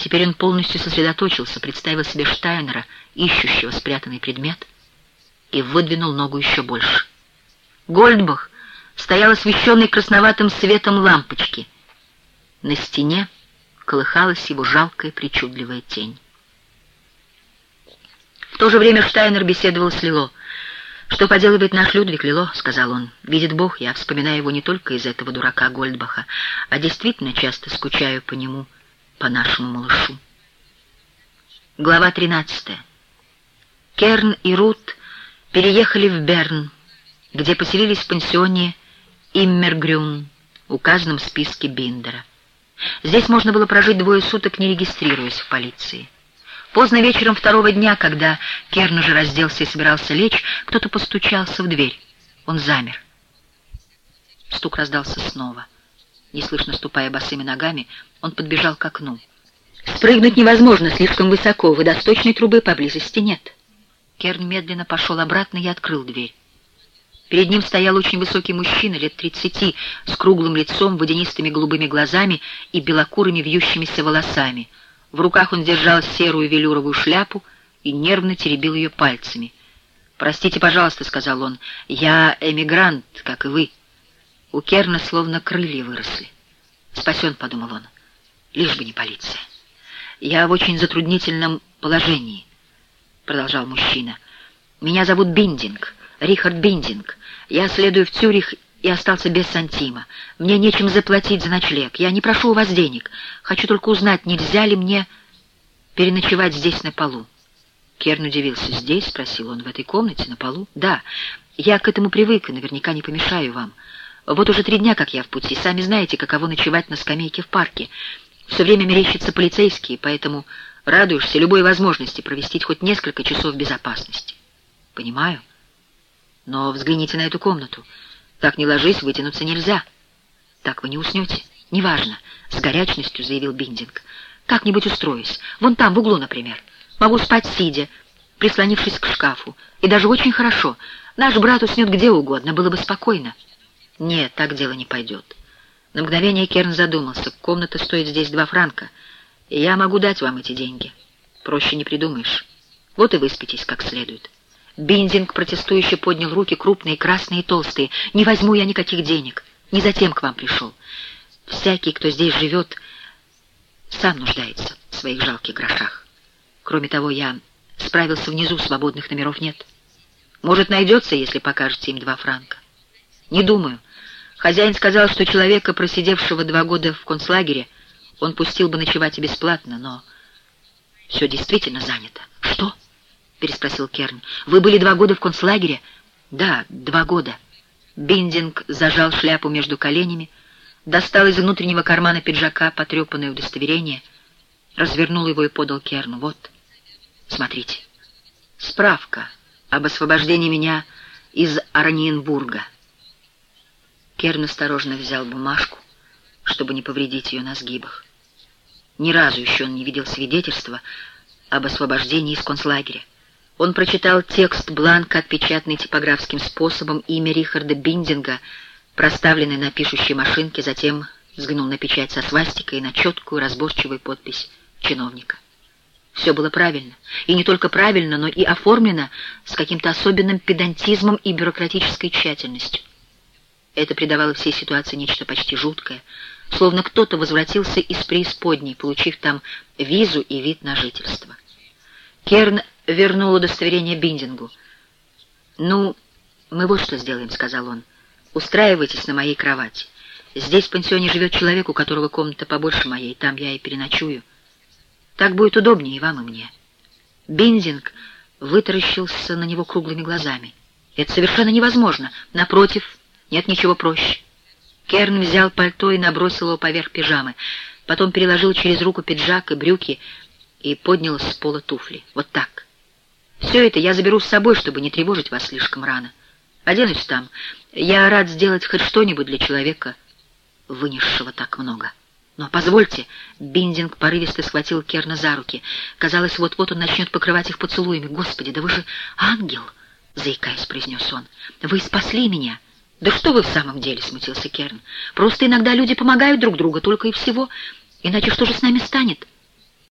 Теперь он полностью сосредоточился, представил себе Штайнера, ищущего спрятанный предмет, и выдвинул ногу еще больше. Гольдбах стоял освещенный красноватым светом лампочки. На стене колыхалась его жалкая причудливая тень. В то же время Штайнер беседовал с Лило. «Что поделывает наш Людвиг Лило?» — сказал он. «Видит Бог, я вспоминаю его не только из этого дурака Гольдбаха, а действительно часто скучаю по нему» по нашему малышу. Глава 13. Керн и Рут переехали в Берн, где поселились в пансионе Иммергрюн, указанном в списке Биндера. Здесь можно было прожить двое суток, не регистрируясь в полиции. Поздно вечером второго дня, когда Керн уже разделся и собирался лечь, кто-то постучался в дверь. Он замер. Стук раздался снова. Неслышно ступая босыми ногами, он подбежал к окну. «Спрыгнуть невозможно, слишком высоко, водосточной трубы поблизости нет». Керн медленно пошел обратно и открыл дверь. Перед ним стоял очень высокий мужчина, лет тридцати, с круглым лицом, водянистыми голубыми глазами и белокурыми вьющимися волосами. В руках он держал серую велюровую шляпу и нервно теребил ее пальцами. «Простите, пожалуйста», — сказал он, — «я эмигрант, как и вы». У Керна словно крылья выросли. «Спасен», — подумал он, — «лишь бы не полиция». «Я в очень затруднительном положении», — продолжал мужчина. «Меня зовут Биндинг, Рихард Биндинг. Я следую в Цюрих и остался без сантима. Мне нечем заплатить за ночлег. Я не прошу у вас денег. Хочу только узнать, нельзя ли мне переночевать здесь на полу». Керн удивился. «Здесь?» — спросил он. «В этой комнате, на полу?» «Да. Я к этому привык и наверняка не помешаю вам». Вот уже три дня, как я в пути. Сами знаете, каково ночевать на скамейке в парке. Все время мерещатся полицейские, поэтому радуешься любой возможности провести хоть несколько часов в безопасности. Понимаю. Но взгляните на эту комнату. Так не ложись, вытянуться нельзя. Так вы не уснете. Неважно, — с горячностью заявил Биндинг. Как-нибудь устроюсь. Вон там, в углу, например. Могу спать сидя, прислонившись к шкафу. И даже очень хорошо. Наш брат уснет где угодно, было бы спокойно. Нет, так дело не пойдет. На мгновение Керн задумался. Комната стоит здесь два франка, и я могу дать вам эти деньги. Проще не придумаешь. Вот и выспитесь как следует. Биндинг протестующе поднял руки, крупные, красные и толстые. «Не возьму я никаких денег. Не затем к вам пришел. Всякий, кто здесь живет, сам нуждается в своих жалких грошах. Кроме того, я справился внизу, свободных номеров нет. Может, найдется, если покажете им два франка. Не думаю. Хозяин сказал, что человека, просидевшего два года в концлагере, он пустил бы ночевать и бесплатно, но все действительно занято. Что? переспросил Керн. Вы были два года в концлагере? Да, два года. Биндинг зажал шляпу между коленями, достал из внутреннего кармана пиджака потрепанное удостоверение, развернул его и подал Керну. Вот, смотрите. Справка об освобождении меня из Арниенбурга. Керн осторожно взял бумажку, чтобы не повредить ее на сгибах. Ни разу еще он не видел свидетельства об освобождении из концлагеря. Он прочитал текст бланка, отпечатанный типографским способом, имя Рихарда Биндинга, проставленное на пишущей машинке, затем взглянул на печать со свастикой и на четкую, разборчивую подпись чиновника. Все было правильно. И не только правильно, но и оформлено с каким-то особенным педантизмом и бюрократической тщательностью. Это придавало всей ситуации нечто почти жуткое, словно кто-то возвратился из преисподней, получив там визу и вид на жительство. Керн вернул удостоверение Биндингу. «Ну, мы вот что сделаем», — сказал он. «Устраивайтесь на моей кровати. Здесь в пансионе живет человек, у которого комната побольше моей, там я и переночую. Так будет удобнее и вам, и мне». Биндинг вытаращился на него круглыми глазами. «Это совершенно невозможно. Напротив, нет ничего проще. Керн взял пальто и набросил его поверх пижамы, потом переложил через руку пиджак и брюки и поднял с пола туфли. Вот так. Все это я заберу с собой, чтобы не тревожить вас слишком рано. Оденусь там. Я рад сделать хоть что-нибудь для человека, вынесшего так много. Но позвольте, Биндинг порывисто схватил Керна за руки. Казалось, вот-вот он начнет покрывать их поцелуями. Господи, да вы же ангел! Заикаясь, произнес он. Вы спасли меня. «Да что вы в самом деле?» — смутился Керн. «Просто иногда люди помогают друг другу, только и всего. Иначе что же с нами станет?